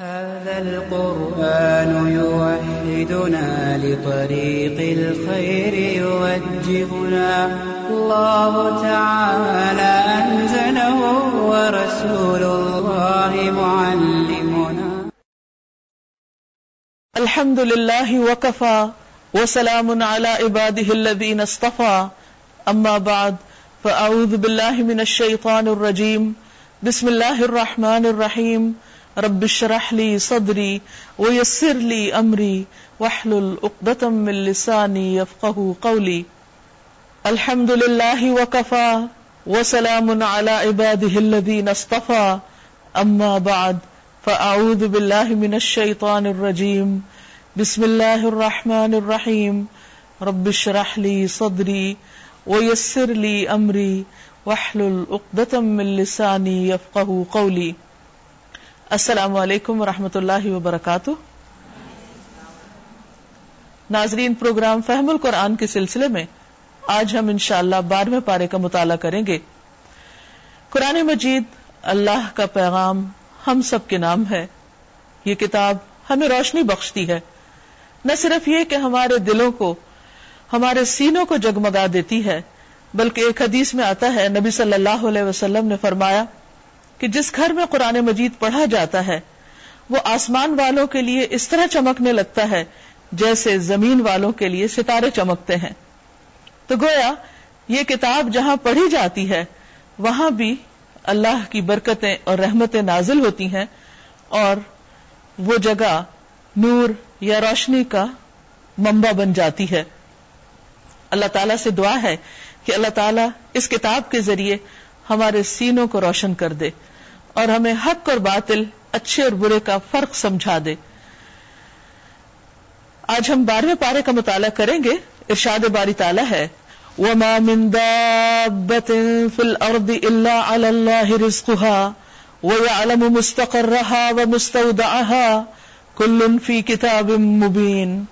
هذا القرآن يوحدنا لطريق الخير يوجهنا. الله تعالى أنزله ورسول الله معلمنا. الحمد لله وكفى وسلام على عباده الذين اصطفى. أما بعد، فأعوذ بالله من الشيطان الرجيم. بسم الله الرحمن الرحيم. رب اشرح لي صدري ويسر لي أمري واحلل عقدة من لساني يفقه قولي. الحمد لله وكفى وسلام على عباده الذين اصطفى. أما بعد، فأعوذ بالله من الشيطان الرجيم. بسم الله الرحمن الرحيم. رب اشرح لي صدري ويسر لي أمري واحلل عقدة من لساني يفقه قولي. السلام علیکم ورحمۃ اللہ وبرکاتہ۔ ناظرین، پروگرام فہم القرآن کے سلسلے میں آج ہم انشاءاللہ اللہ بارہویں پارے کا مطالعہ کریں گے۔ قرآن مجید اللہ کا پیغام ہم سب کے نام ہے۔ یہ کتاب ہمیں روشنی بخشتی ہے۔ نہ صرف یہ کہ ہمارے دلوں کو، ہمارے سینوں کو جگمگا دیتی ہے، بلکہ ایک حدیث میں آتا ہے، نبی صلی اللہ علیہ وسلم نے فرمایا کہ جس گھر میں قرآن مجید پڑھا جاتا ہے، وہ آسمان والوں کے لیے اس طرح چمکنے لگتا ہے جیسے زمین والوں کے لیے ستارے چمکتے ہیں۔ تو گویا، یہ کتاب جہاں پڑھی جاتی ہے، وہاں بھی اللہ کی برکتیں اور رحمتیں نازل ہوتی ہیں اور وہ جگہ نور یا روشنی کا ممبا بن جاتی ہے۔ اللہ تعالیٰ سے دعا ہے کہ اللہ تعالیٰ اس کتاب کے ذریعے ہمارے سینوں کو روشن کر دے اور ہمیں حق اور باطل، اچھے اور برے کا فرق سمجھا دے۔ آج ہم بارہویں پارے کا مطالعہ کریں گے۔ ارشاد باری تعالیٰ ہے۔ وما من دابة في الأرض إلا على الله رزقها ويعلم مستقرها ومستودعها كل في كتاب مبين۔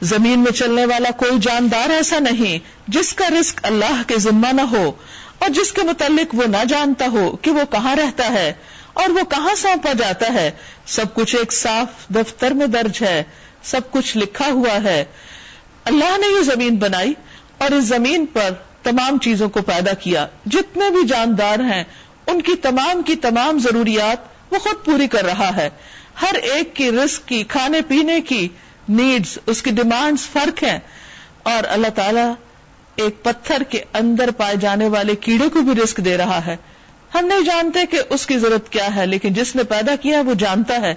زمین میں چلنے والا کوئی جاندار ایسا نہیں جس کا رزق اللہ کے ذمہ نہ ہو۔ اور جس کے متعلق وہ نہ جانتا ہو کہ وہ کہاں رہتا ہے اور وہ کہاں سونپا جاتا ہے، سب کچھ ایک صاف دفتر میں درج ہے، سب کچھ لکھا ہوا ہے۔ اللہ نے یہ زمین بنائی اور اس زمین پر تمام چیزوں کو پیدا کیا۔ جتنے بھی جاندار ہیں، ان کی تمام کی تمام ضروریات وہ خود پوری کر رہا ہے۔ ہر ایک کی رسک کی، کھانے پینے کی نیڈز اس کی ڈیمانڈز فرق ہیں۔ اور اللہ تعالی ایک پتھر کے اندر پائے جانے والے کیڑے کو بھی رسک دے رہا ہے۔ ہم نہیں جانتے کہ اس کی ضرورت کیا ہے، لیکن جس نے پیدا کیا وہ جانتا ہے۔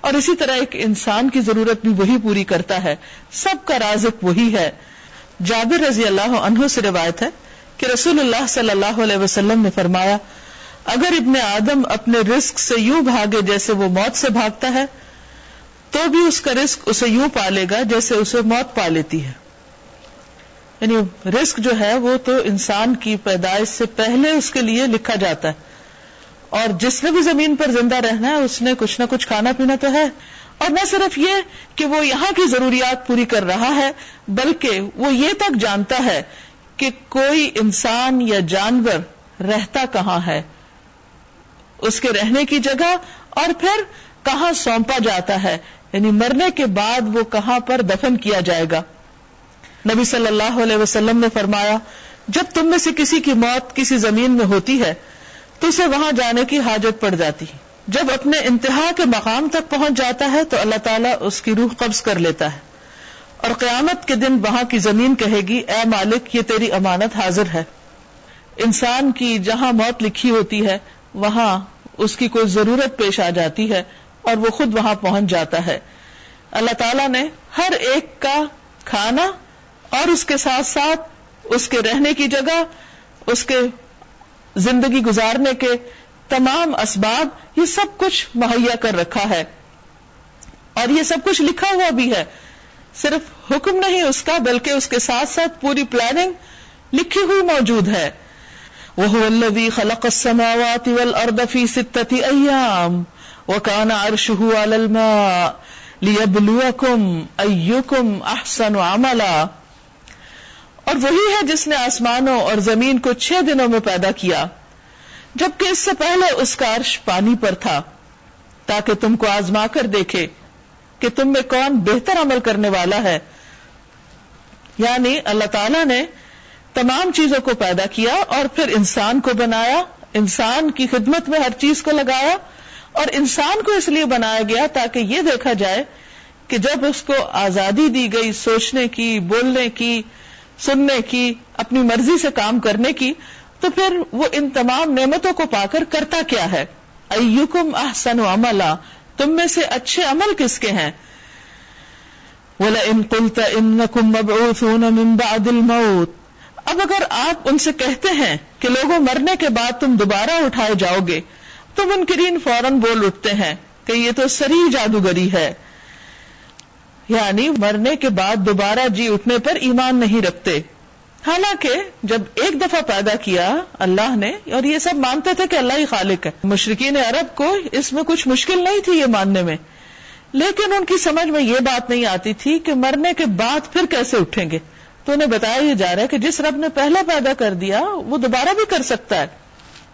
اور اسی طرح ایک انسان کی ضرورت بھی وہی پوری کرتا ہے۔ سب کا رازق وہی ہے۔ جابر رضی اللہ عنہ سے روایت ہے کہ رسول اللہ صلی اللہ علیہ وسلم نے فرمایا، اگر ابن آدم اپنے رسک سے یوں بھاگے جیسے وہ موت سے بھاگتا ہے، تو بھی اس کا رسک اسے یوں پالے گا جیسے اسے موت پا لیتی ہے۔ یعنی رسک جو ہے وہ تو انسان کی پیدائش سے پہلے اس کے لیے لکھا جاتا ہے۔ اور جس نے بھی زمین پر زندہ رہنا ہے، اس نے کچھ نہ کچھ کھانا پینا تو ہے۔ اور نہ صرف یہ کہ وہ یہاں کی ضروریات پوری کر رہا ہے، بلکہ وہ یہ تک جانتا ہے کہ کوئی انسان یا جانور رہتا کہاں ہے۔ اس کے رہنے کی جگہ اور پھر کہاں سونپا جاتا ہے۔ یعنی مرنے کے بعد وہ کہاں پر دفن کیا جائے گا۔ نبی صلی اللہ علیہ وسلم نے فرمایا، جب تم میں سے کسی کی موت کسی زمین میں ہوتی ہے، تو اسے وہاں جانے کی حاجت پڑ جاتی۔ جب اپنے انتہا کے مقام تک پہنچ جاتا ہے، تو اللہ تعالیٰ اس کی روح قبض کر لیتا ہے۔ اور قیامت کے دن وہاں کی زمین کہے گی، اے مالک، یہ تیری امانت حاضر ہے۔ انسان کی جہاں موت لکھی ہوتی ہے، وہاں اس کی کوئی ضرورت پیش آ جاتی ہے اور وہ خود وہاں پہنچ جاتا ہے۔ اللہ تعالیٰ نے ہر ایک کا کھانا اور اس کے ساتھ ساتھ اس کے رہنے کی جگہ، اس کے زندگی گزارنے کے تمام اسباب، یہ سب کچھ مہیا کر رکھا ہے۔ اور یہ سب کچھ لکھا ہوا بھی ہے۔ صرف حکم نہیں اس کا، بلکہ اس کے ساتھ ساتھ پوری پلاننگ لکھی ہوئی موجود ہے۔ وہ الذي خلق السماوات والارض في ستة ايام وكان عرشه على الماء ليبلوكم ايكم احسن عملا۔ اور وہی ہے جس نے آسمانوں اور زمین کو چھ دنوں میں پیدا کیا، جبکہ اس سے پہلے اس کا عرش پانی پر تھا، تاکہ تم کو آزما کر دیکھے کہ تم میں کون بہتر عمل کرنے والا ہے۔ یعنی اللہ تعالی نے تمام چیزوں کو پیدا کیا اور پھر انسان کو بنایا، انسان کی خدمت میں ہر چیز کو لگایا اور انسان کو اس لیے بنایا گیا تاکہ یہ دیکھا جائے کہ جب اس کو آزادی دی گئی سوچنے کی، بولنے کی سننے کی، اپنی مرضی سے کام کرنے کی، تو پھر وہ ان تمام نعمتوں کو پا کر کرتا کیا ہے؟ ایکم احسن عملا، تم میں سے اچھے عمل کس کے ہیں؟ وَلَئِن قُلْتَ إِنَّكُمْ مَبْعُوثُونَ مِن بَعْدِ الْمَوْتِ۔ اب اگر آپ ان سے کہتے ہیں کہ لوگوں مرنے کے بعد تم دوبارہ اٹھائے جاؤ گے، تو منکرین فوراً بول اٹھتے ہیں کہ یہ تو سری جادوگری ہے۔ یعنی مرنے کے بعد دوبارہ جی اٹھنے پر ایمان نہیں رکھتے۔ حالانکہ جب ایک دفعہ پیدا کیا اللہ نے، اور یہ سب مانتے تھے کہ اللہ ہی خالق ہے۔ مشرقین عرب کو اس میں کچھ مشکل نہیں تھی یہ ماننے میں۔ لیکن ان کی سمجھ میں یہ بات نہیں آتی تھی کہ مرنے کے بعد پھر کیسے اٹھیں گے۔ تو انہیں بتایا یہ جا رہا ہے کہ جس رب نے پہلا پیدا کر دیا، وہ دوبارہ بھی کر سکتا ہے۔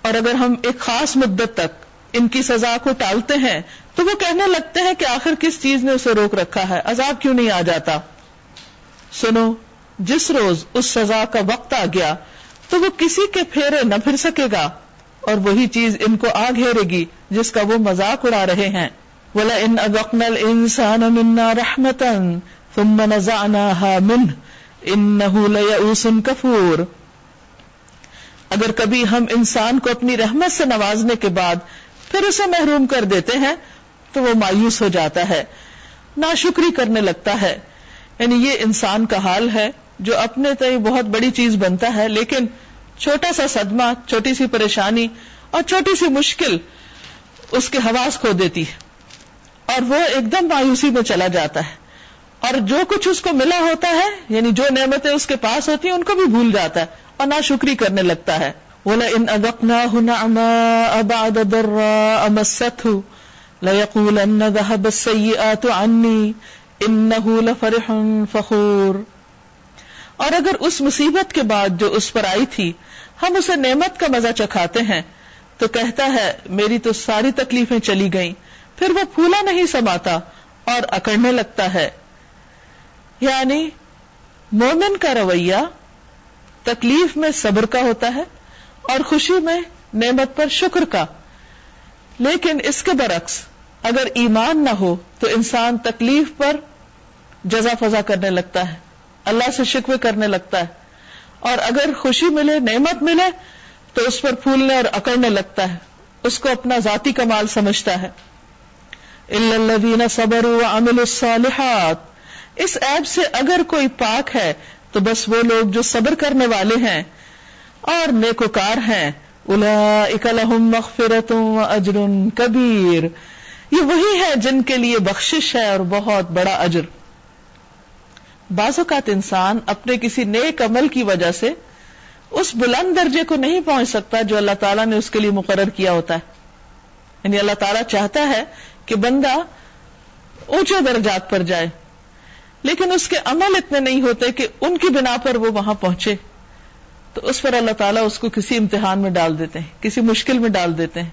اور اگر ہم ایک خاص مدت تک ان کی سزا کو ٹالتے ہیں تو وہ کہنے لگتے ہیں کہ آخر کس چیز نے اسے روک رکھا ہے؟ عذاب کیوں نہیں آ جاتا؟ سنو، جس روز اس سزا کا وقت آ گیا تو وہ کسی کے پھیرے نہ پھر سکے گا، اور وہی چیز ان کو آ گھیرے گی جس کا وہ مذاق اڑا رہے ہیں۔ بولا ان ادقن انسان منا رحمتن ثم نزعناها منه انه ليئوس كفور۔ اگر کبھی ہم انسان کو اپنی رحمت سے نوازنے کے بعد پھر اسے محروم کر دیتے ہیں تو وہ مایوس ہو جاتا ہے، ناشکری کرنے لگتا ہے۔ یعنی یہ انسان کا حال ہے جو اپنے تئیں بہت بڑی چیز بنتا ہے، لیکن چھوٹا سا صدمہ، چھوٹی سی پریشانی اور چھوٹی سی مشکل اس کے حواس کھو دیتی ہے۔ اور وہ ایک دم مایوسی میں چلا جاتا ہے۔ اور جو کچھ اس کو ملا ہوتا ہے یعنی جو نعمتیں اس کے پاس ہوتی ہیں، ان کو بھی بھول جاتا ہے اور نہ شکری کرنے لگتا ہے۔ بولا ان ادکنا ہنا اباد امست انی ان فرح فخور۔ اور اگر اس مصیبت کے بعد جو اس پر آئی تھی، ہم اسے نعمت کا مزہ چکھاتے ہیں، تو کہتا ہے، میری تو ساری تکلیفیں چلی گئیں۔ پھر وہ پھولا نہیں سماتا اور اکڑنے لگتا ہے۔ یعنی مومن کا رویہ تکلیف میں صبر کا ہوتا ہے اور خوشی میں نعمت پر شکر کا۔ لیکن اس کے برعکس اگر ایمان نہ ہو تو انسان تکلیف پر جزا فضا کرنے لگتا ہے، اللہ سے شکوے کرنے لگتا ہے۔ اور اگر خوشی ملے، نعمت ملے، تو اس پر پھولنے اور اکڑنے لگتا ہے۔ اس کو اپنا ذاتی کمال سمجھتا ہے۔ الدین صبر عامل الصالحات۔ اس ایپ سے اگر کوئی پاک ہے، تو بس وہ لوگ جو صبر کرنے والے ہیں اور نیکوکار ہیں۔ لهم مغفرت اجر کبیر یہ وہی ہے جن کے لیے بخشش ہے اور بہت بڑا اجر۔ بعض اوقات انسان اپنے کسی نیک عمل کی وجہ سے اس بلند درجے کو نہیں پہنچ سکتا جو اللہ تعالیٰ نے اس کے لیے مقرر کیا ہوتا ہے۔ یعنی اللہ تعالیٰ چاہتا ہے کہ بندہ اونچے درجات پر جائے، لیکن اس کے عمل اتنے نہیں ہوتے کہ ان کی بنا پر وہ وہاں پہنچے۔ تو اس پر اللہ تعالیٰ اس کو کسی امتحان میں ڈال دیتے ہیں، کسی مشکل میں ڈال دیتے ہیں۔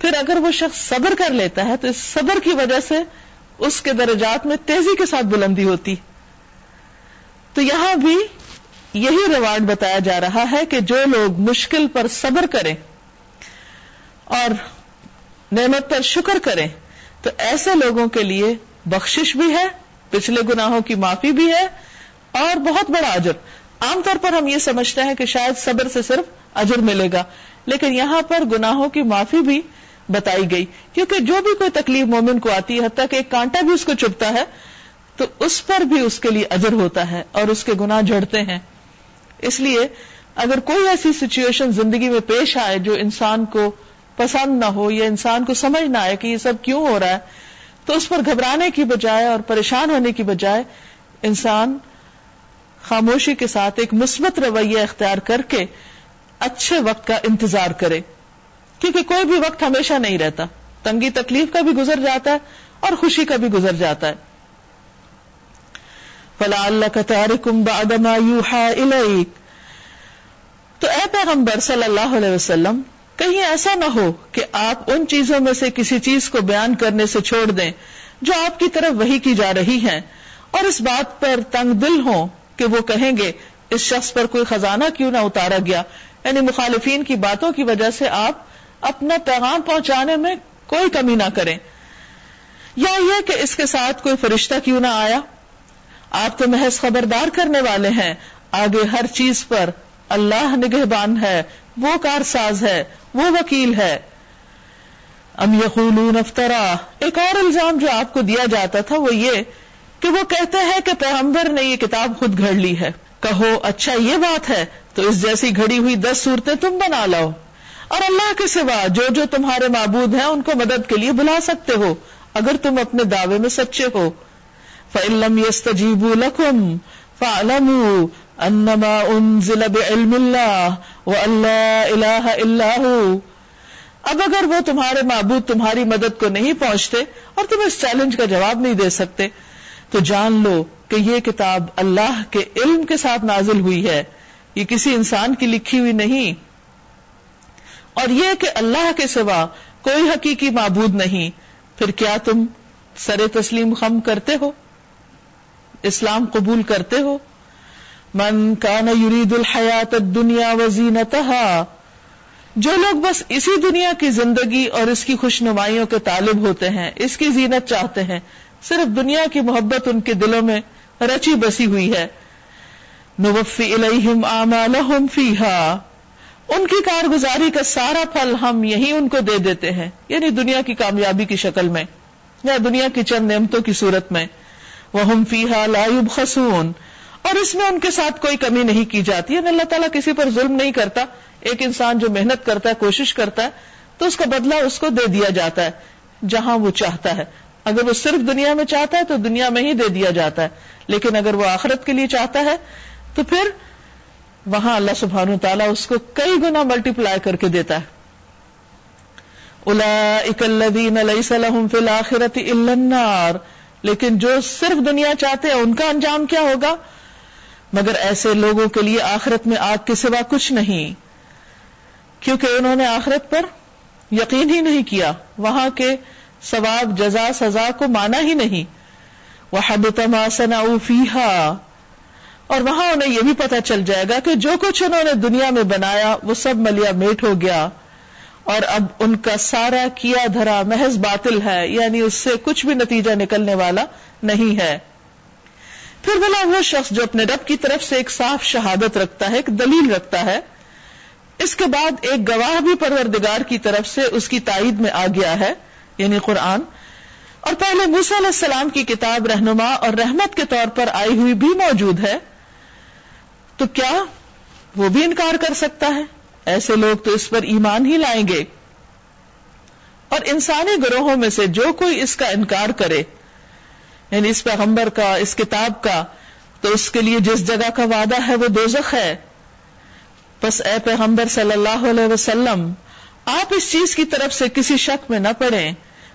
پھر اگر وہ شخص صبر کر لیتا ہے تو اس صبر کی وجہ سے اس کے درجات میں تیزی کے ساتھ بلندی ہوتی۔ تو یہاں بھی یہی ریوارڈ بتایا جا رہا ہے کہ جو لوگ مشکل پر صبر کریں اور نعمت پر شکر کریں، تو ایسے لوگوں کے لیے بخشش بھی ہے، پچھلے گناہوں کی معافی بھی ہے اور بہت بڑا اجر۔ عام طور پر ہم یہ سمجھتے ہیں کہ شاید صبر سے صرف اجر ملے گا۔ لیکن یہاں پر گناہوں کی معافی بھی بتائی گئی۔ کیونکہ جو بھی کوئی تکلیف مومن کو آتی ہے، حتیٰ کہ ایک کانٹا بھی اس کو چپتا ہے، تو اس پر بھی اس کے لیے اجر ہوتا ہے اور اس کے گناہ جھڑتے ہیں۔ اس لیے اگر کوئی ایسی سچویشن زندگی میں پیش آئے جو انسان کو پسند نہ ہو یا انسان کو سمجھ نہ آئے کہ یہ سب کیوں ہو رہا ہے، تو اس پر گھبرانے کی بجائے اور پریشان ہونے کی بجائے انسان خاموشی کے ساتھ ایک مثبت رویہ اختیار کر کے اچھے وقت کا انتظار کرے، کیونکہ کوئی بھی وقت ہمیشہ نہیں رہتا۔ تنگی تکلیف کا بھی گزر جاتا ہے اور خوشی کا بھی گزر جاتا ہے۔ فلا اللہ کا تارکم تو اے پیغمبر صلی اللہ علیہ وسلم، کہیں ایسا نہ ہو کہ آپ ان چیزوں میں سے کسی چیز کو بیان کرنے سے چھوڑ دیں جو آپ کی طرف وہی کی جا رہی ہیں۔ اور اس بات پر تنگ دل ہوں کہ وہ کہیں گے، اس شخص پر کوئی خزانہ کیوں نہ اتارا گیا؟ یعنی مخالفین کی باتوں کی وجہ سے آپ اپنا پیغام پہنچانے میں کوئی کمی نہ کریں۔ یا یہ کہ اس کے ساتھ کوئی فرشتہ کیوں نہ آیا؟ آپ تو محض خبردار کرنے والے ہیں۔ آگے ہر چیز پر اللہ نگہبان ہے، وہ کار ساز ہے، وہ وکیل ہے۔ ام یقولون افطرا ایک اور الزام جو آپ کو دیا جاتا تھا وہ یہ کہ وہ کہتے ہیں کہ پیغمبر نے یہ کتاب خود گھڑ لی ہے۔ کہو اچھا یہ بات ہے۔ تو اس جیسی گھڑی ہوئی دس صورتیں تم بنا لاؤ۔ اور اللہ کے سوا جو جو تمہارے معبود ہیں ان کو مدد کے لیے بلا سکتے ہو، اگر تم اپنے دعوے میں سچے ہو۔ فعلم یس تجیب فعلم انما انزل بعلم اللہ و اللہ الہ اللہ اب اگر وہ تمہارے معبود تمہاری مدد کو نہیں پہنچتے اور تم اس چیلنج کا جواب نہیں دے سکتے، تو جان لو کہ یہ کتاب اللہ کے علم کے ساتھ نازل ہوئی ہے۔ یہ کسی انسان کی لکھی ہوئی نہیں۔ اور یہ کہ اللہ کے سوا کوئی حقیقی معبود نہیں، پھر کیا تم سر تسلیم خم کرتے ہو؟ اسلام قبول کرتے ہو؟ من کان یرید الحیات دنیا وزینتہا جو لوگ بس اسی دنیا کی زندگی اور اس کی خوش نمائیوں کے طالب ہوتے ہیں، اس کی زینت چاہتے ہیں، صرف دنیا کی محبت ان کے دلوں میں رچی بسی ہوئی ہے۔ نوفی الیہم اعمالہم فیہا۔ ان کی کارگزاری کا سارا پھل ہم یہی ان کو دے دیتے ہیں یعنی دنیا کی کامیابی کی شکل میں، یا دنیا کی چند نعمتوں کی صورت میں۔ وہ فیحا لایوب خسون اور اس میں ان کے ساتھ کوئی کمی نہیں کی جاتی یعنی اللہ تعالیٰ کسی پر ظلم نہیں کرتا۔ ایک انسان جو محنت کرتا ہے، کوشش کرتا ہے، تو اس کا بدلہ اس کو دے دیا جاتا ہے، جہاں وہ چاہتا ہے۔ اگر وہ صرف دنیا میں چاہتا ہے، تو دنیا میں ہی دے دیا جاتا ہے۔ لیکن اگر وہ آخرت کے لیے چاہتا ہے تو پھر وہاں اللہ سبحان تعالیٰ اس کو کئی گنا ملٹی پلائی کر کے دیتا ہے۔ النار۔ لیکن جو صرف دنیا چاہتے ہیں، ان کا انجام کیا ہوگا؟ مگر ایسے لوگوں کے لیے آخرت میں آگ کے سوا کچھ نہیں۔ کیونکہ انہوں نے آخرت پر یقین ہی نہیں کیا۔ وہاں کے ثواب، جزا، سزا کو مانا ہی نہیں۔ وہ حد تماسنا فیحا اور وہاں انہیں یہ بھی پتا چل جائے گا کہ جو کچھ انہوں نے دنیا میں بنایا، وہ سب ملیا میٹ ہو گیا۔ اور اب ان کا سارا کیا دھرا محض باطل ہے یعنی اس سے کچھ بھی نتیجہ نکلنے والا نہیں ہے۔ پھر بلا وہ شخص جو اپنے رب کی طرف سے ایک صاف شہادت رکھتا ہے، ایک دلیل رکھتا ہے، اس کے بعد ایک گواہ بھی پروردگار کی طرف سے اس کی تائید میں آ گیا ہے یعنی قرآن۔ اور پہلے موسیٰ علیہ السلام کی کتاب رہنما اور رحمت کے طور پر آئی ہوئی بھی موجود ہے۔ تو کیا وہ بھی انکار کر سکتا ہے؟ ایسے لوگ تو اس پر ایمان ہی لائیں گے۔ اور انسانی گروہوں میں سے جو کوئی اس کا انکار کرے یعنی اس پیغمبر کا، اس کتاب کا، تو اس کے لیے جس جگہ کا وعدہ ہے وہ دوزخ ہے۔ بس اے پیغمبر صلی اللہ علیہ وسلم، آپ اس چیز کی طرف سے کسی شک میں نہ پڑیں۔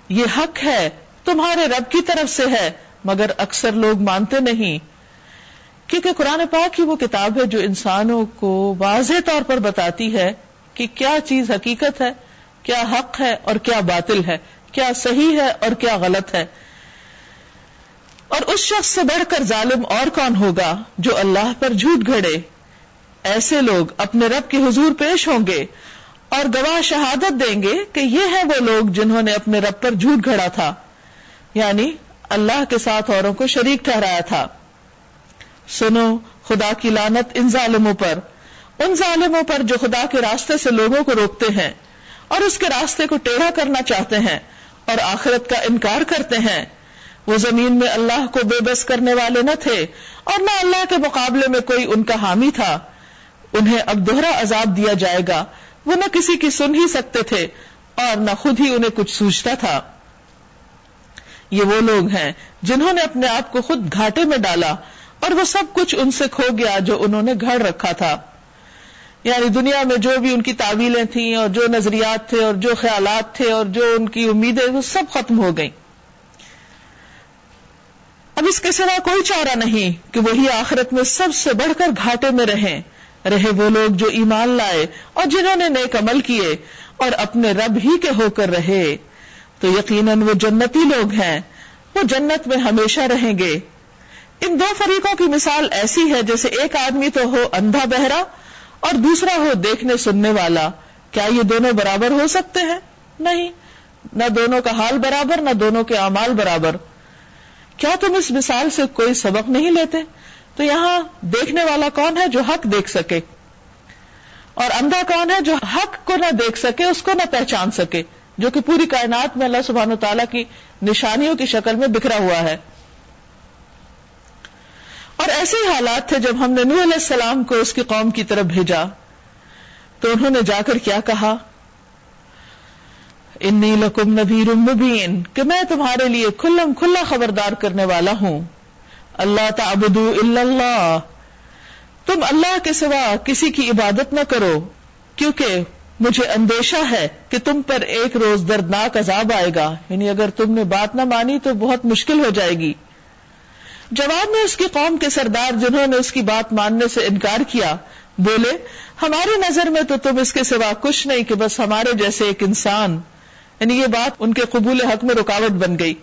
یہ حق ہے، تمہارے رب کی طرف سے ہے، مگر اکثر لوگ مانتے نہیں۔ کیونکہ قرآن پاک ہی وہ کتاب ہے جو انسانوں کو واضح طور پر بتاتی ہے کہ کیا چیز حقیقت ہے، کیا حق ہے اور کیا باطل ہے، کیا صحیح ہے اور کیا غلط ہے۔ اور اس شخص سے بڑھ کر ظالم اور کون ہوگا جو اللہ پر جھوٹ گھڑے؟ ایسے لوگ اپنے رب کے حضور پیش ہوں گے اور گواہ شہادت دیں گے کہ یہ ہے وہ لوگ جنہوں نے اپنے رب پر جھوٹ گھڑا تھا یعنی اللہ کے ساتھ اوروں کو شریک ٹھہرایا تھا۔ سنو، خدا کی لانت ان ظالموں پر۔ ان ظالموں پر جو خدا کے راستے سے لوگوں کو روکتے ہیں اور اس کے راستے کو ٹیڑھا کرنا چاہتے ہیں اور آخرت کا انکار کرتے ہیں۔ وہ زمین میں اللہ کو بے بس کرنے والے نہ تھے اور نہ اللہ کے مقابلے میں کوئی ان کا حامی تھا۔ انہیں اب دوہرا عذاب دیا جائے گا۔ وہ نہ کسی کی سن ہی سکتے تھے اور نہ خود ہی انہیں کچھ سوچتا تھا۔ یہ وہ لوگ ہیں جنہوں نے اپنے آپ کو خود گھاٹے میں ڈالا۔ اور وہ سب کچھ ان سے کھو گیا جو انہوں نے گھڑ رکھا تھا۔ یعنی دنیا میں جو بھی ان کی تعویلیں تھیں اور جو نظریات تھے اور جو خیالات تھے اور جو ان کی امیدیں، وہ سب ختم ہو گئیں۔ اب اس کے سوا کوئی چارہ نہیں کہ وہی آخرت میں سب سے بڑھ کر گھاٹے میں رہیں۔ رہے وہ لوگ جو ایمان لائے اور جنہوں نے نیک عمل کیے اور اپنے رب ہی کے ہو کر رہے۔ تو یقیناً وہ جنتی لوگ ہیں۔ وہ جنت میں ہمیشہ رہیں گے۔ ان دو فریقوں کی مثال ایسی ہے جیسے ایک آدمی تو ہو اندھا بہرا اور دوسرا ہو دیکھنے سننے والا۔ کیا یہ دونوں برابر ہو سکتے ہیں؟ نہیں۔ نہ دونوں کا حال برابر، نہ دونوں کے اعمال برابر۔ کیا تم اس مثال سے کوئی سبق نہیں لیتے؟ تو یہاں دیکھنے والا کون ہے جو حق دیکھ سکے؟ اور اندھا کون ہے جو حق کو نہ دیکھ سکے، اس کو نہ پہچان سکے؟ جو کہ پوری کائنات میں اللہ سبحانہ تعالیٰ کی نشانیوں کی شکل میں بکھرا ہوا ہے۔ اور ایسے ہی حالات تھے جب ہم نے نور علیہ السلام کو اس کی قوم کی طرف بھیجا۔ تو انہوں نے جا کر کیا کہا؟ انی لکم نبیر مبین کہ میں تمہارے لیے کھلم کھلا خبردار کرنے والا ہوں۔ اللہ تعبدو الا اللہ تم اللہ کے سوا کسی کی عبادت نہ کرو، کیونکہ مجھے اندیشہ ہے کہ تم پر ایک روز دردناک عذاب آئے گا۔ یعنی اگر تم نے بات نہ مانی تو بہت مشکل ہو جائے گی۔ جواب میں اس کی قوم کے سردار جنہوں نے اس کی بات ماننے سے انکار کیا، بولے، ہماری نظر میں تو تم اس کے سوا کچھ نہیں کہ بس ہمارے جیسے ایک انسان یعنی یہ بات ان کے قبول حق میں رکاوٹ بن گئی۔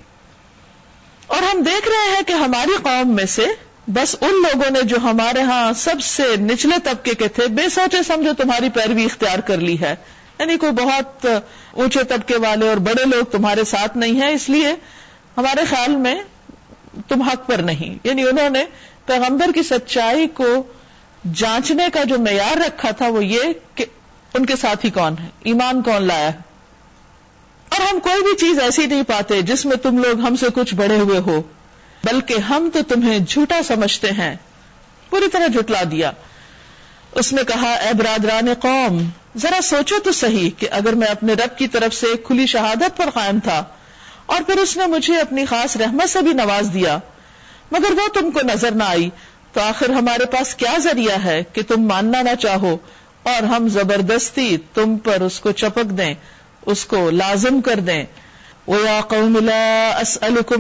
اور ہم دیکھ رہے ہیں کہ ہماری قوم میں سے بس ان لوگوں نے جو ہمارے ہاں سب سے نچلے طبقے کے تھے، بے سوچے سمجھو تمہاری پیروی اختیار کر لی ہے۔ یعنی کوئی بہت اونچے طبقے والے اور بڑے لوگ تمہارے ساتھ نہیں ہیں، اس لیے ہمارے خیال میں تم حق پر نہیں۔ یعنی انہوں نے پیغمبر کی سچائی کو جانچنے کا جو معیار رکھا تھا وہ یہ کہ ان کے ساتھ ہی کون ہے، ایمان کون لایا ہے۔ اور ہم کوئی بھی چیز ایسی نہیں پاتے جس میں تم لوگ ہم سے کچھ بڑے ہوئے ہو، بلکہ ہم تو تمہیں جھوٹا سمجھتے ہیں۔ پوری طرح جھٹلا دیا۔ اس نے کہا، اے برادران قوم، ذرا سوچو تو صحیح کہ اگر میں اپنے رب کی طرف سے کھلی شہادت پر قائم تھا اور پھر اس نے مجھے اپنی خاص رحمت سے بھی نواز دیا۔ مگر وہ تم کو نظر نہ آئی۔ تو آخر ہمارے پاس کیا ذریعہ ہے کہ تم ماننا نہ چاہو؟ اور ہم زبردستی تم پر اس کو چپک دیں، اس کو لازم کر دیں۔ وہ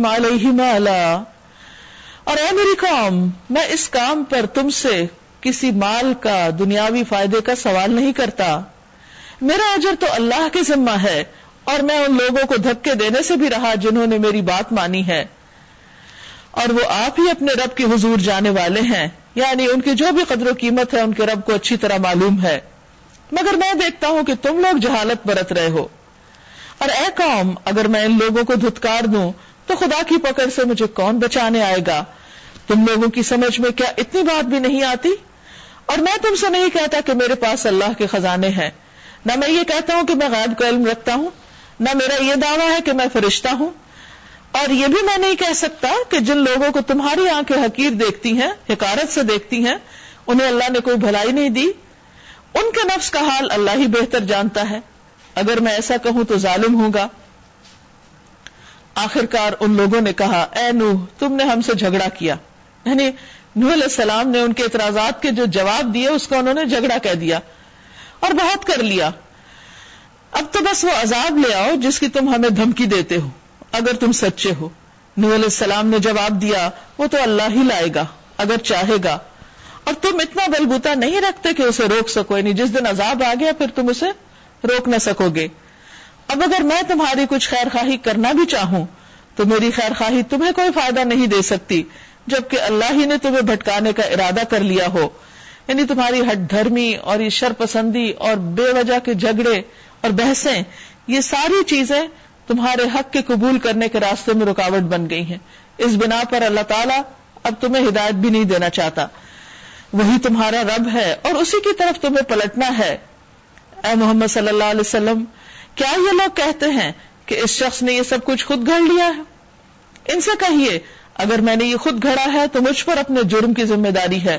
علیہ اور اے میری قوم، میں اس کام پر تم سے کسی مال کا دنیاوی فائدے کا سوال نہیں کرتا۔ میرا اجر تو اللہ کے ذمہ ہے۔ اور میں ان لوگوں کو دھکے دینے سے بھی رہا جنہوں نے میری بات مانی ہے۔ اور وہ آپ ہی اپنے رب کے حضور جانے والے ہیں۔ یعنی ان کی جو بھی قدر و قیمت ہے، ان کے رب کو اچھی طرح معلوم ہے۔ مگر میں دیکھتا ہوں کہ تم لوگ جہالت برت رہے ہو۔ اور اے قوم، اگر میں ان لوگوں کو دھتکار دوں، تو خدا کی پکڑ سے مجھے کون بچانے آئے گا؟ تم لوگوں کی سمجھ میں کیا اتنی بات بھی نہیں آتی؟ اور میں تم سے نہیں کہتا کہ میرے پاس اللہ کے خزانے ہیں۔ نہ میں یہ کہتا ہوں کہ میں غائب کا علم رکھتا ہوں نہ میرا یہ دعویٰ ہے کہ میں فرشتہ ہوں۔ اور یہ بھی میں نہیں کہہ سکتا کہ جن لوگوں کو تمہاری آنکھیں حقیر دیکھتی ہیں، حکارت سے دیکھتی ہیں، انہیں اللہ نے کوئی بھلائی نہیں دی۔ ان کے نفس کا حال اللہ ہی بہتر جانتا ہے۔ اگر میں ایسا کہوں تو ظالم ہوں گا۔ آخرکار ان لوگوں نے کہا، اے نوح، تم نے ہم سے جھگڑا کیا۔ یعنی نوح علیہ السلام نے ان کے اعتراضات کے جو جواب دیے، اس کو انہوں نے جھگڑا کہہ دیا۔ اور بہت کر لیا۔ اب تو بس وہ عذاب لے آؤ جس کی تم ہمیں دھمکی دیتے ہو، اگر تم سچے ہو۔ نو علیہ السلام نے جواب دیا، وہ تو اللہ ہی لائے گا، اگر چاہے گا۔ اور تم اتنا بلبوتا نہیں رکھتے کہ اسے روک سکو یعنی جس دن عذاب آ گیا، پھر تم اسے روک نہ سکو گے۔ اب اگر میں تمہاری کچھ خیر خواہی کرنا بھی چاہوں، تو میری خیر خواہی تمہیں کوئی فائدہ نہیں دے سکتی، جبکہ اللہ ہی نے تمہیں بھٹکانے کا ارادہ کر لیا ہو۔ یعنی تمہاری ہٹ دھرمی اور یہ شر پسندی اور بے وجہ کے جھگڑے اور بحثیں، یہ ساری چیزیں تمہارے حق کے قبول کرنے کے راستے میں رکاوٹ بن گئی ہیں۔ اس بنا پر اللہ تعالیٰ اب تمہیں ہدایت بھی نہیں دینا چاہتا۔ وہی تمہارا رب ہے اور اسی کی طرف تمہیں پلٹنا ہے۔ اے محمد صلی اللہ علیہ وسلم، کیا یہ لوگ کہتے ہیں کہ اس شخص نے یہ سب کچھ خود گھڑ لیا ہے؟ ان سے کہیے، اگر میں نے یہ خود گھڑا ہے تو مجھ پر اپنے جرم کی ذمہ داری ہے۔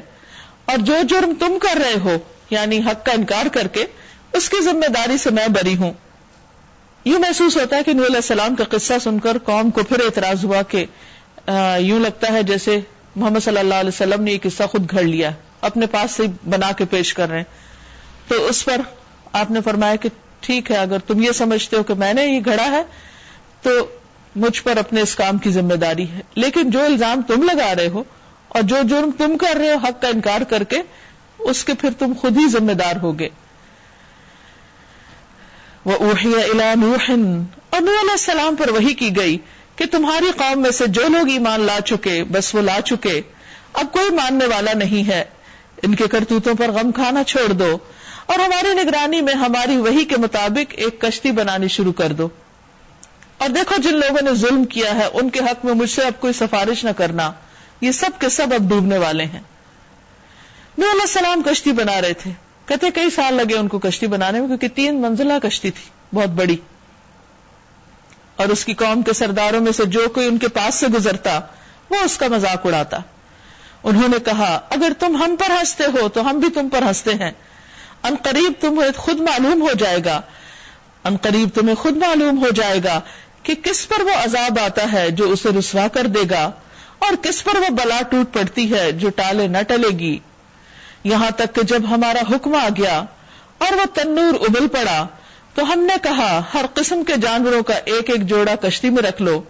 اور جو جرم تم کر رہے ہو یعنی حق کا انکار کر کے اس کی ذمہ داری سے میں بری ہوں۔ یوں محسوس ہوتا ہے کہ علیہ السلام کا قصہ سن کر قوم کو پھر اعتراض ہوا کہ یوں لگتا ہے جیسے محمد صلی اللہ علیہ وسلم نے یہ قصہ خود گھڑ لیا، اپنے پاس سے بنا کے پیش کر رہے ہیں۔ تو اس پر آپ نے فرمایا کہ ٹھیک ہے، اگر تم یہ سمجھتے ہو کہ میں نے یہ گھڑا ہے، تو مجھ پر اپنے اس کام کی ذمہ داری ہے۔ لیکن جو الزام تم لگا رہے ہو اور جو جرم تم کر رہے ہو، حق کا انکار کر کے، اس کے پھر تم خود ہی ذمہ دار ہوگے۔ وہ اوہی الا نوح۔ اور نوح علیہ السلام پر وہی کی گئی کہ تمہاری قوم میں سے جو لوگ ایمان لا چکے، بس وہ لا چکے۔ اب کوئی ماننے والا نہیں ہے۔ ان کے کرتوتوں پر غم کھانا چھوڑ دو۔ اور ہماری نگرانی میں ہماری وہی کے مطابق ایک کشتی بنانی شروع کر دو۔ اور دیکھو جن لوگوں نے ظلم کیا ہے، ان کے حق میں مجھ سے اب کوئی سفارش نہ کرنا۔ یہ سب کے سب اب ڈوبنے والے ہیں۔ نو علیہ السلام کشتی بنا رہے تھے۔ کہتے کئی سال لگے ان کو کشتی بنانے میں کیونکہ تین منزلہ کشتی تھی، بہت بڑی۔ اور اس کی قوم کے سرداروں میں سے جو کوئی ان کے پاس سے گزرتا، وہ اس کا مذاق اڑاتا۔ انہوں نے کہا، اگر تم ہم پر ہنستے ہو تو ہم بھی تم پر ہنستے ہیں۔ ان قریب تمہیں خود معلوم ہو جائے گا۔ ان قریب تمہیں خود معلوم ہو جائے گا کہ کس پر وہ عذاب آتا ہے جو اسے رسوا کر دے گا، اور کس پر وہ بلا ٹوٹ پڑتی ہے جو ٹالے نہ ٹلے گی۔ یہاں تک کہ جب ہمارا حکم آ گیا اور وہ تنور ابل پڑا، تو ہم نے کہا، ہر قسم کے جانوروں کا ایک ایک جوڑا کشتی میں رکھ لو،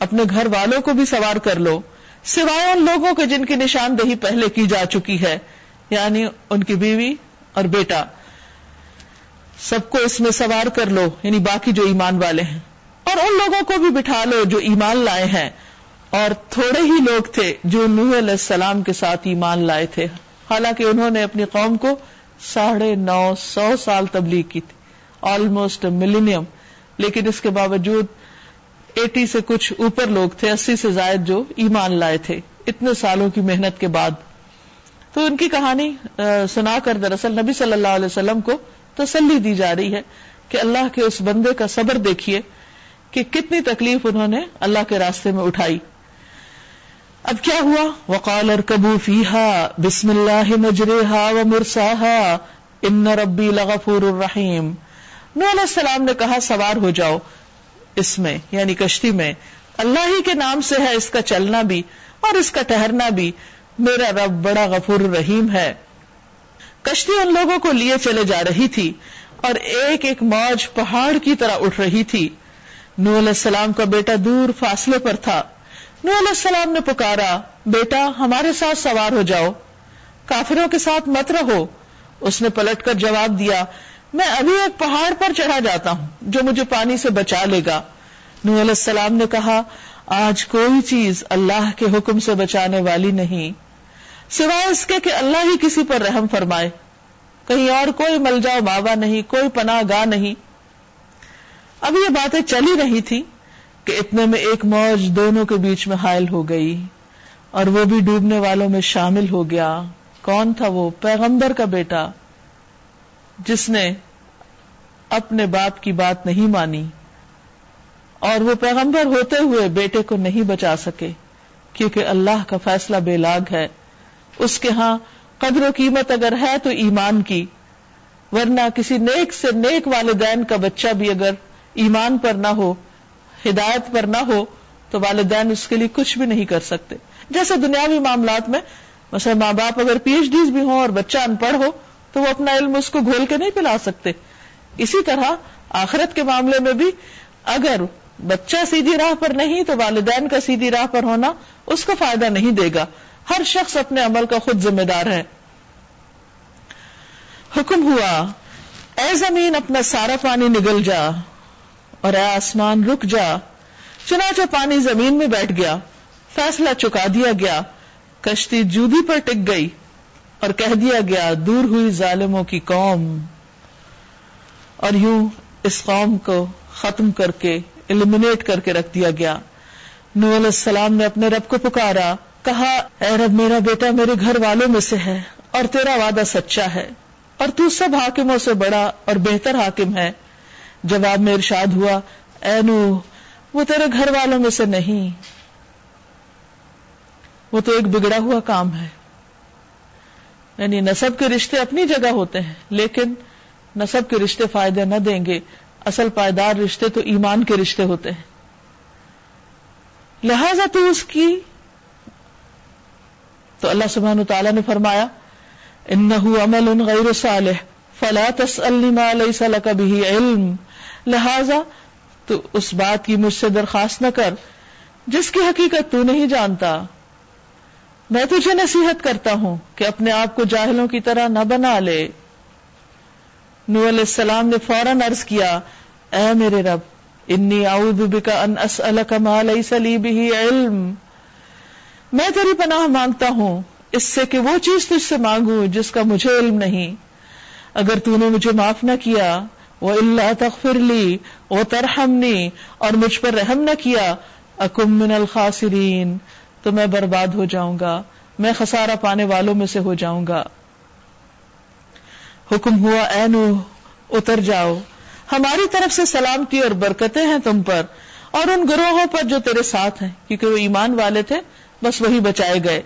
اپنے گھر والوں کو بھی سوار کر لو، سوائے ان لوگوں کے جن کی نشاندہی پہلے کی جا چکی ہے یعنی ان کی بیوی اور بیٹا۔ سب کو اس میں سوار کر لو یعنی باقی جو ایمان والے ہیں۔ اور ان لوگوں کو بھی بٹھا لو جو ایمان لائے ہیں۔ اور تھوڑے ہی لوگ تھے جو نوح علیہ السلام کے ساتھ ایمان لائے تھے۔ حالانکہ انہوں نے اپنی قوم کو ساڑھے نو سو سال تبلیغ کی تھی آلموسٹ ملینیم لیکن اس کے باوجود ایٹی سے کچھ اوپر لوگ تھے، اسی سے زائد جو ایمان لائے تھے، اتنے سالوں کی محنت کے بعد۔ تو ان کی کہانی سنا کر دراصل نبی صلی اللہ علیہ وسلم کو تسلی دی جا رہی ہے کہ اللہ کے اس بندے کا صبر دیکھیے کہ کتنی تکلیف انہوں نے اللہ کے راستے میں اٹھائی۔ اب کیا ہوا؟ وقال ارکبو فیہا، بسم اللہ مجرہا و مرساہا ان ربی لغفور الرحیم۔ نو علیہ السلام نے کہا، سوار ہو جاؤ اس میں یعنی کشتی میں۔ اللہ ہی کے نام سے ہے اس کا چلنا بھی اور اس کا ٹہرنا بھی۔ میرا رب بڑا غفور الرحیم ہے۔ کشتی ان لوگوں کو لیے چلے جا رہی تھی اور ایک ایک موج پہاڑ کی طرح اٹھ رہی تھی۔ نو علیہ السلام کا بیٹا دور فاصلے پر تھا۔ نو علیہ السلام نے پکارا، بیٹا، ہمارے ساتھ سوار ہو جاؤ، کافروں کے ساتھ مت رہو. اس نے پلٹ کر جواب دیا، میں ابھی ایک پہاڑ پر چڑھا جاتا ہوں، جو مجھے پانی سے بچا لے گا. نو علیہ السلام نے کہا، آج کوئی چیز اللہ کے حکم سے بچانے والی نہیں، سوائے اس کے کہ اللہ ہی کسی پر رحم فرمائے. کہیں اور کوئی مل جاؤ بابا نہیں، کوئی پناہ گاہ نہیں۔ اب یہ باتیں چلی رہی تھی کہ اتنے میں ایک موج دونوں کے بیچ میں حائل ہو گئی اور وہ بھی ڈوبنے والوں میں شامل ہو گیا۔ کون تھا وہ؟ پیغمبر کا بیٹا، جس نے اپنے باپ کی بات نہیں مانی۔ اور وہ پیغمبر ہوتے ہوئے بیٹے کو نہیں بچا سکے، کیونکہ اللہ کا فیصلہ بے لاگ ہے۔ اس کے ہاں قدر و قیمت اگر ہے تو ایمان کی، ورنہ کسی نیک سے نیک والدین کا بچہ بھی اگر ایمان پر نہ ہو ہدایت پر نہ ہو تو والدین اس کے لیے کچھ بھی نہیں کر سکتے۔ جیسے دنیاوی معاملات میں، مثلا ماں باپ اگر پی ایچ ڈیز بھی ہوں اور بچہ ان پڑھ ہو، تو وہ اپنا علم اس کو گھول کے نہیں پلا سکتے۔ اسی طرح آخرت کے معاملے میں بھی اگر بچہ سیدھی راہ پر نہیں تو والدین کا سیدھی راہ پر ہونا اس کو فائدہ نہیں دے گا۔ ہر شخص اپنے عمل کا خود ذمہ دار ہے۔ حکم ہوا، اے زمین، اپنا سارا پانی نگل جا۔ اور اے آسمان، رک جا۔ چنانچہ پانی زمین میں بیٹھ گیا۔ فیصلہ چکا دیا گیا۔ کشتی جودی پر ٹک گئی اور کہہ دیا گیا، دور ہوئی ظالموں کی قوم۔ اور یوں اس قوم کو ختم کر کے المنیٹ کر کے رکھ دیا گیا۔ نو علیہ السلام نے اپنے رب کو پکارا، کہا، اے رب، میرا بیٹا میرے گھر والوں میں سے ہے اور تیرا وعدہ سچا ہے۔ اور تو سب حاکموں سے بڑا اور بہتر حاکم ہے۔ جواب میں ارشاد ہوا، اے نو وہ تیرے گھر والوں میں سے نہیں۔ وہ تو ایک بگڑا ہوا کام ہے۔ یعنی نصب کے رشتے اپنی جگہ ہوتے ہیں، لیکن نصب کے رشتے فائدے نہ دیں گے۔ اصل پائیدار رشتے تو ایمان کے رشتے ہوتے ہیں۔ لہذا تو اس کی تو اللہ سبحانہ تعالیٰ نے فرمایا، انہو عمل غیر صالح، فلا تسألنی ما لیس لک به علم۔ لہذا تو اس بات کی مجھ سے درخواست نہ کر جس کی حقیقت تو نہیں جانتا۔ میں تجھے نصیحت کرتا ہوں کہ اپنے آپ کو جاہلوں کی طرح نہ بنا لے۔ نو علیہ السلام نے فوراً عرض کیا، اے میرے رب، انی اعوذ بکا ان اسألک ما لیس لی به علم۔ میں تیری پناہ مانگتا ہوں، اس سے کہ وہ چیز تجھ سے مانگوں جس کا مجھے علم نہیں۔ اگر تو نے مجھے معاف نہ کیا وہ اللہ تغفر لی وہ ترحمنی، اور مجھ پر رحم نہ کیا، اکم من الخاسرین۔ تو میں برباد ہو جاؤں گا، میں خسارہ پانے والوں میں سے ہو جاؤں گا۔ حکم ہوا، اے نو اتر جاؤ۔ ہماری طرف سے سلامتی اور برکتیں ہیں تم پر، اور ان گروہوں پر جو تیرے ساتھ ہیں، کیونکہ وہ ایمان والے تھے، بس وہی بچائے گئے۔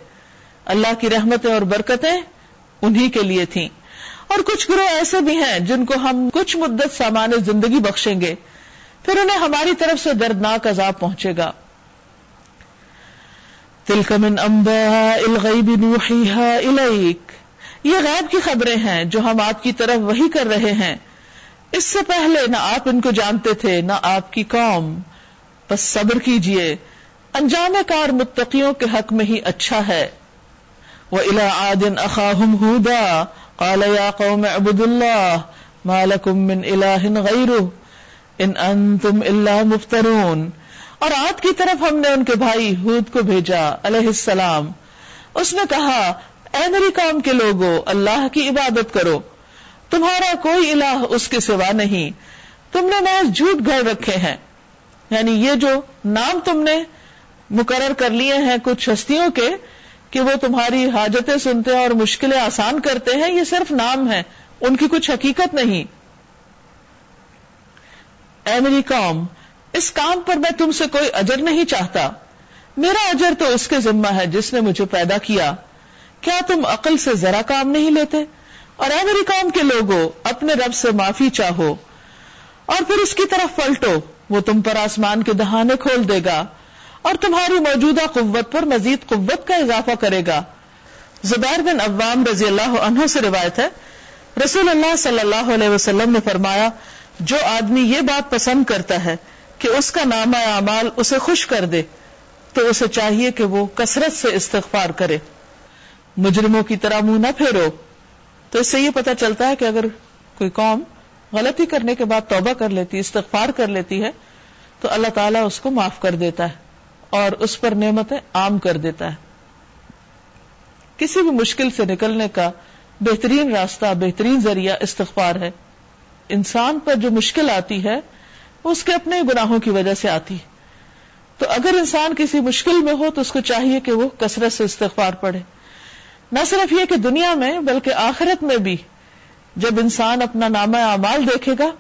اللہ کی رحمتیں اور برکتیں انہی کے لیے تھیں۔ اور کچھ گروہ ایسے بھی ہیں جن کو ہم کچھ مدت سامان زندگی بخشیں گے، پھر انہیں ہماری طرف سے دردناک عذاب پہنچے گا۔ تلکمن امبا الغیب نوحیہا الیک۔ یہ غیب کی خبریں ہیں جو ہم آپ کی طرف وہی کر رہے ہیں۔ اس سے پہلے نہ آپ ان کو جانتے تھے، نہ آپ کی قوم۔ بس صبر کیجیے، انجام کار متقیوں کے حق میں ہی اچھا ہے۔ وہ الا آدن اخاہم ہودا قال یا قوم عبد اللہ مالکم من الہ غیر ان انتم الا مفترون اور آد کی طرف ہم نے ان کے بھائی ہود کو بھیجا علیہ السلام۔ اس نے کہا، اے میری قوم کے لوگوں اللہ کی عبادت کرو۔ تمہارا کوئی الہ اس کے سوا نہیں۔ تم نے محض جھوٹ گھر رکھے ہیں۔ یعنی یہ جو نام تم نے مقرر کر لیے ہیں کچھ ہستیوں کے کہ وہ تمہاری حاجتیں سنتے ہیں اور مشکلیں آسان کرتے ہیں، یہ صرف نام ہے ان کی کچھ حقیقت نہیں۔ اے میری قوم، اس کام پر میں تم سے کوئی اجر نہیں چاہتا۔ میرا اجر تو اس کے ذمہ ہے جس نے مجھے پیدا کیا۔ کیا تم عقل سے ذرا کام نہیں لیتے؟ اور اے میری قوم کے لوگوں اپنے رب سے معافی چاہو۔ اور پھر اس کی طرف پلٹو، وہ تم پر آسمان کے دہانے کھول دے گا۔ اور تمہاری موجودہ قوت پر مزید قوت کا اضافہ کرے گا۔ زبیر بن عوام رضی اللہ عنہ سے روایت ہے، رسول اللہ صلی اللہ علیہ وسلم نے فرمایا، جو آدمی یہ بات پسند کرتا ہے کہ اس کا نام اعمال اسے خوش کر دے، تو اسے چاہیے کہ وہ کثرت سے استغفار کرے۔ مجرموں کی طرح منہ نہ پھیرو۔ تو اس سے یہ پتا چلتا ہے کہ اگر کوئی قوم غلطی کرنے کے بعد توبہ کر لیتی، استغفار کر لیتی ہے، تو اللہ تعالیٰ اس کو معاف کر دیتا ہے۔ اور اس پر نعمتیں عام کر دیتا ہے۔ کسی بھی مشکل سے نکلنے کا بہترین راستہ، بہترین ذریعہ استغفار ہے۔ انسان پر جو مشکل آتی ہے، وہ اس کے اپنے گناہوں کی وجہ سے آتی ہے۔ تو اگر انسان کسی مشکل میں ہو، تو اس کو چاہیے کہ وہ کثرت سے استغفار پڑھے۔ نہ صرف یہ کہ دنیا میں، بلکہ آخرت میں بھی۔ جب انسان اپنا نامہ اعمال دیکھے گا،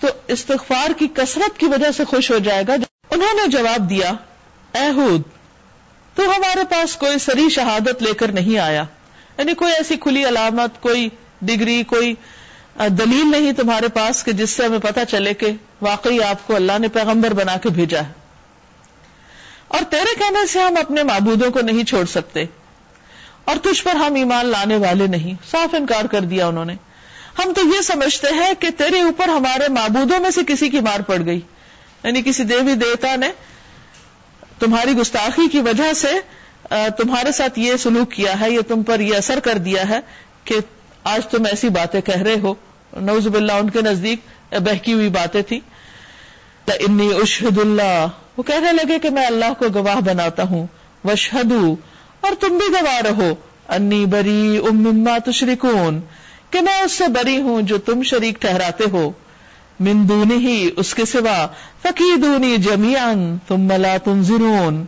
تو استغفار کی کثرت کی وجہ سے خوش ہو جائے گا۔ انہوں نے جواب دیا اے تو ہمارے پاس کوئی سری شہادت لے کر نہیں آیا۔ یعنی کوئی ایسی کھلی علامت، کوئی ڈگری، کوئی دلیل نہیں تمہارے پاس کہ جس سے ہمیں پتا چلے کہ واقعی آپ کو اللہ نے پیغمبر بنا کے بھیجا ہے۔ اور تیرے کہنے سے ہم اپنے معبودوں کو نہیں چھوڑ سکتے۔ اور تجھ پر ہم ایمان لانے والے نہیں۔ صاف انکار کر دیا انہوں نے۔ ہم تو یہ سمجھتے ہیں کہ تیرے اوپر ہمارے معبودوں میں سے کسی کی مار پڑ گئی۔ یعنی کسی دیوی دیوتا نے تمہاری گستاخی کی وجہ سے تمہارے ساتھ یہ سلوک کیا ہے، یہ تم پر یہ اثر کر دیا ہے کہ آج تم ایسی باتیں کہہ رہے ہو۔ نوز اللہ ان کے نزدیک بہکی ہوئی باتیں تھی انی اشہد اللہ۔ وہ کہنے لگے کہ میں اللہ کو گواہ بناتا ہوں۔ وشہدو اور تم بھی گواہ رہو۔ انی بری اما تشریکون کہ میں اس سے بری ہوں جو تم شریک ٹھہراتے ہو۔ من دونی ہی اس کے سوا فکی دونی جمیان تم ملا تنظرون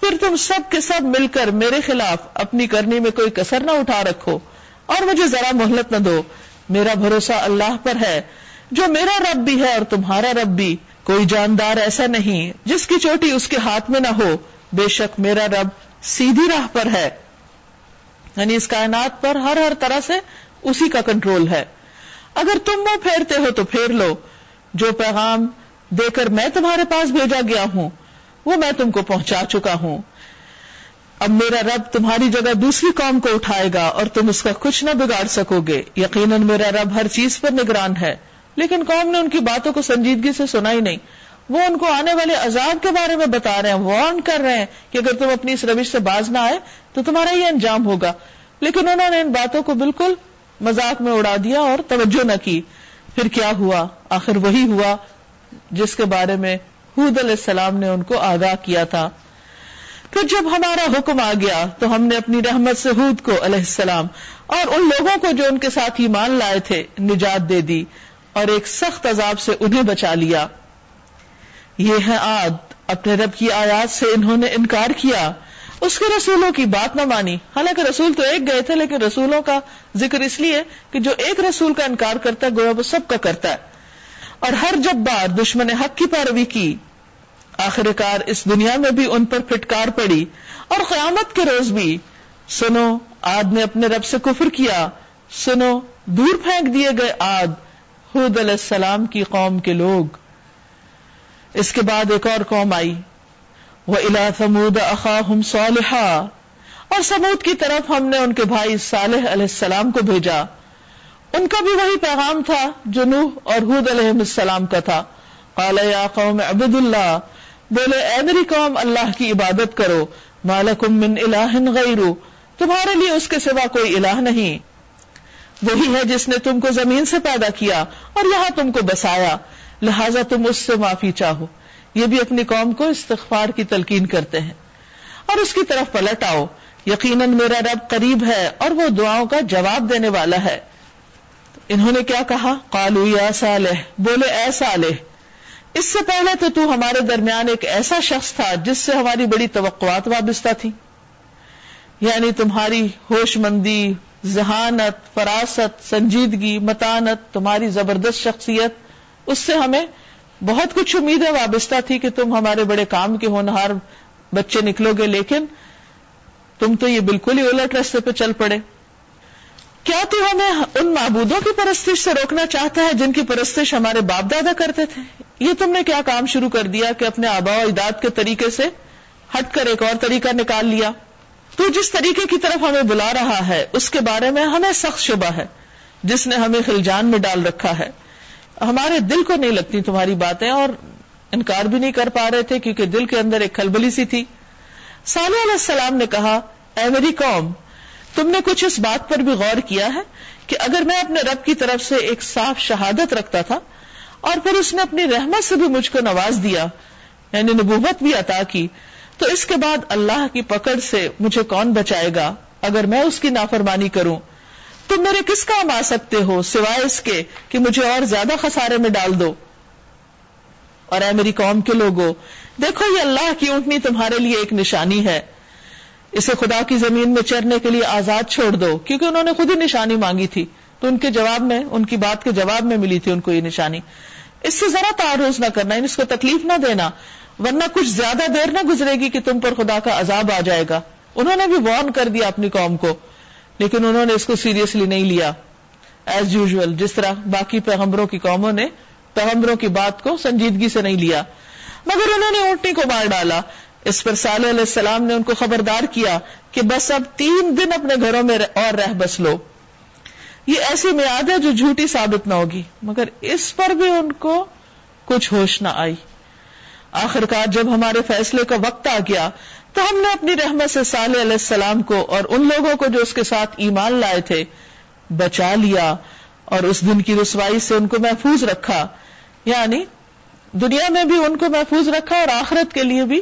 پھر تم سب کے سب مل کر میرے خلاف اپنی کرنی میں کوئی کسر نہ اٹھا رکھو اور مجھے ذرا مہلت نہ دو۔ میرا بھروسہ اللہ پر ہے، جو میرا رب بھی ہے اور تمہارا رب بھی۔ کوئی جاندار ایسا نہیں جس کی چوٹی اس کے ہاتھ میں نہ ہو۔ بے شک میرا رب سیدھی راہ پر ہے۔ یعنی اس کائنات پر ہر ہر طرح سے اسی کا کنٹرول ہے۔ اگر تم وہ پھیرتے ہو تو پھیر لو۔ جو پیغام دے کر میں تمہارے پاس بھیجا گیا ہوں، وہ میں تم کو پہنچا چکا ہوں۔ اب میرا رب تمہاری جگہ دوسری قوم کو اٹھائے گا اور تم اس کا کچھ نہ بگاڑ سکو گے۔ یقیناً میرا رب ہر چیز پر نگران ہے۔ لیکن قوم نے ان کی باتوں کو سنجیدگی سے سنا ہی نہیں۔ وہ ان کو آنے والے عذاب کے بارے میں بتا رہے ہیں وارن کر رہے ہیں کہ اگر تم اپنی اس روش سے باز نہ آئے تو تمہارا یہ انجام ہوگا۔ لیکن انہوں نے ان باتوں کو بالکل مذاق میں اڑا دیا اور توجہ نہ کی۔ پھر کیا ہوا؟ آخر وہی ہوا جس کے بارے میں حود علیہ السلام نے ان کو آگاہ کیا تھا۔ پھر جب ہمارا حکم آ گیا تو ہم نے اپنی رحمت سے حود کو علیہ السلام اور ان لوگوں کو جو ان کے ساتھ ایمان لائے تھے نجات دے دی اور ایک سخت عذاب سے انہیں بچا لیا۔ یہ ہے آد۔ اپنے رب کی آیات سے انہوں نے انکار کیا۔ اس کے رسولوں کی بات نہ مانی۔ حالانکہ رسول تو ایک گئے تھے، لیکن رسولوں کا ذکر اس لیے کہ جو ایک رسول کا انکار کرتا ہے، گویا وہ سب کا کرتا ہے۔ اور ہر جب بار دشمن حق کی پیروی کی، آخر کار اس دنیا میں بھی ان پر پھٹکار پڑی۔ اور قیامت کے روز بھی، سنو، آد نے اپنے رب سے کفر کیا۔ سنو، دور پھینک دیے گئے آد، حود علیہ السلام کی قوم کے لوگ۔ اس کے بعد ایک اور قوم آئی۔ وہ الا سمود اخاہم صالحا۔ اور سمود کی طرف ہم نے ان کے بھائی صالح علیہ السلام کو بھیجا۔ ان کا بھی وہی پیغام تھا جو نوح اور حود علیہ السلام کا تھا۔ قال یا قوم عبد اللہ بولے، اے میری قوم، اللہ کی عبادت کرو۔ مالکم من الہ غیرو تمہارے لیے اس کے سوا کوئی الہ نہیں۔ وہی ہے جس نے تم کو زمین سے پیدا کیا اور یہاں تم کو بسایا۔ لہذا تم اس سے معافی چاہو۔ یہ بھی اپنی قوم کو استغفار کی تلقین کرتے ہیں۔ اور اس کی طرف پلٹ آؤ۔ یقیناً میرا رب قریب ہے اور وہ دعاؤں کا جواب دینے والا ہے۔ انہوں نے کیا کہا؟ قالو یا صالح، بولے، اے صالح، اس سے پہلے تو تو ہمارے درمیان ایک ایسا شخص تھا جس سے ہماری بڑی توقعات وابستہ تھی۔ یعنی تمہاری ہوش مندی ذہانت، فراست، سنجیدگی، متانت، تمہاری زبردست شخصیت، اس سے ہمیں بہت کچھ امیدیں وابستہ تھی کہ تم ہمارے بڑے کام کے ہونہار بچے نکلو گے، لیکن تم تو یہ بالکل ہی الٹ رستے پہ چل پڑے۔ کیا تو ہمیں ان معبودوں کی پرستش سے روکنا چاہتا ہے جن کی پرستش ہمارے باپ دادا کرتے تھے؟ یہ تم نے کیا کام شروع کر دیا کہ اپنے آبا و اجداد کے طریقے سے ہٹ کر ایک اور طریقہ نکال لیا؟ تو جس طریقے کی طرف ہمیں بلا رہا ہے، اس کے بارے میں ہمیں سخت شبہ ہے، جس نے ہمیں خلجان میں ڈال رکھا ہے۔ ہمارے دل کو نہیں لگتی تمہاری باتیں اور انکار بھی نہیں کر پا رہے تھے کیونکہ دل کے اندر ایک کھلبلی سی تھی۔ صالح علیہ السلام نے کہا، اے میری قوم، تم نے کچھ اس بات پر بھی غور کیا ہے کہ اگر میں اپنے رب کی طرف سے ایک صاف شہادت رکھتا تھا اور پھر اس نے اپنی رحمت سے بھی مجھ کو نواز دیا یعنی نبوت بھی عطا کی، تو اس کے بعد اللہ کی پکڑ سے مجھے کون بچائے گا؟ اگر میں اس کی نافرمانی کروں تم میرے کس کام آ سکتے ہو سوائے اس کے کہ مجھے اور زیادہ خسارے میں ڈال دو؟ اور اے میری قوم کے لوگوں، دیکھو یہ اللہ کی اونٹنی تمہارے لیے ایک نشانی ہے۔ اسے خدا کی زمین میں چرنے کے لیے آزاد چھوڑ دو، کیونکہ انہوں نے خود ہی نشانی مانگی تھی۔ تو ان کے جواب میں، ان کی بات کے جواب میں ملی تھی ان کو یہ نشانی۔ اس سے ذرا تعارض نہ کرنا اس کو تکلیف نہ دینا، ورنہ کچھ زیادہ دیر نہ گزرے گی کہ تم پر خدا کا عذاب آ جائے گا۔ انہوں نے بھی وارن کر دیا اپنی قوم کو۔ لیکن انہوں نے اس کو سیریسلی نہیں لیا. ایز یوزل جس طرح باقی پیغمبروں کی قوموں نے پیغمبروں کی بات کو سنجیدگی سے نہیں لیا. مگر انہوں نے اونٹنی کو مار ڈالا. اس پر صالح علیہ السلام نے ان کو خبردار کیا کہ بس اب تین دن اپنے گھروں میں اور رہ بس لو. یہ ایسی میاد ہے جو جھوٹی ثابت نہ ہوگی. مگر اس پر بھی ان کو کچھ ہوش نہ آئی. آخرکار جب ہمارے فیصلے کا وقت آ گیا تو ہم نے اپنی رحمت سے صالح علیہ السلام کو اور ان لوگوں کو جو اس کے ساتھ ایمان لائے تھے، بچا لیا اور اس دن کی رسوائی سے ان کو محفوظ رکھا۔ یعنی دنیا میں بھی ان کو محفوظ رکھا اور آخرت کے لیے بھی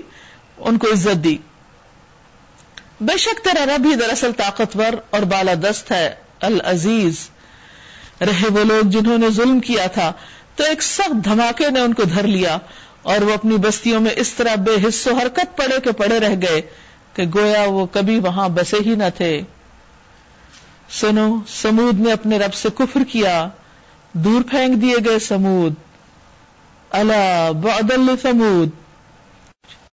ان کو عزت دی۔ بے شک تیرا رب ہی دراصل طاقتور اور بالادست ہے، العزیز۔ رہے وہ لوگ جنہوں نے ظلم کیا تھا، تو ایک سخت دھماکے نے ان کو دھر لیا۔ اور وہ اپنی بستیوں میں اس طرح بے حص و حرکت پڑے کے پڑے رہ گئے کہ گویا وہ کبھی وہاں بسے ہی نہ تھے۔ سنو، سمود نے اپنے رب سے کفر کیا، دور پھینک دیے گئے سمود۔ اللہ بعد سمود